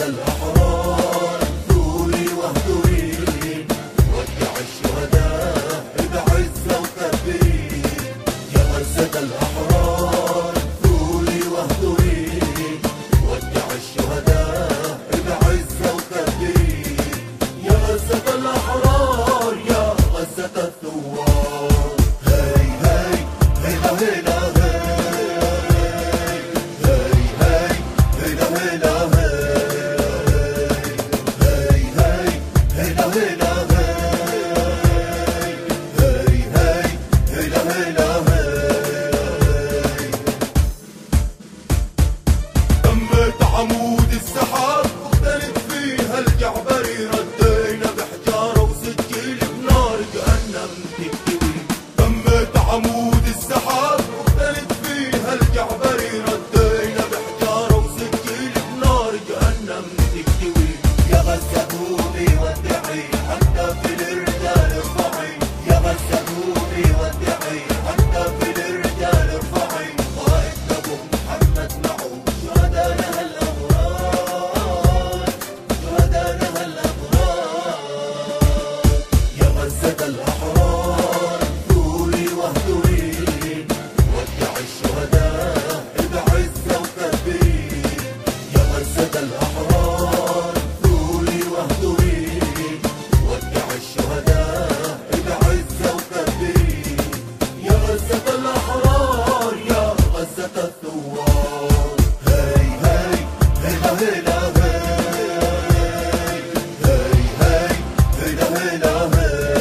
الأحرار. ودع الشهداء يا غزة الأحرار. واهدري الشهداء بعزة يا غزة الأحرار. تكتوي يا غزة Allah'ım.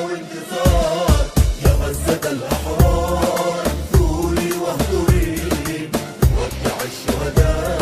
والانتصار يا غزة الأحرار انثري واهدري وابدع الشهداء.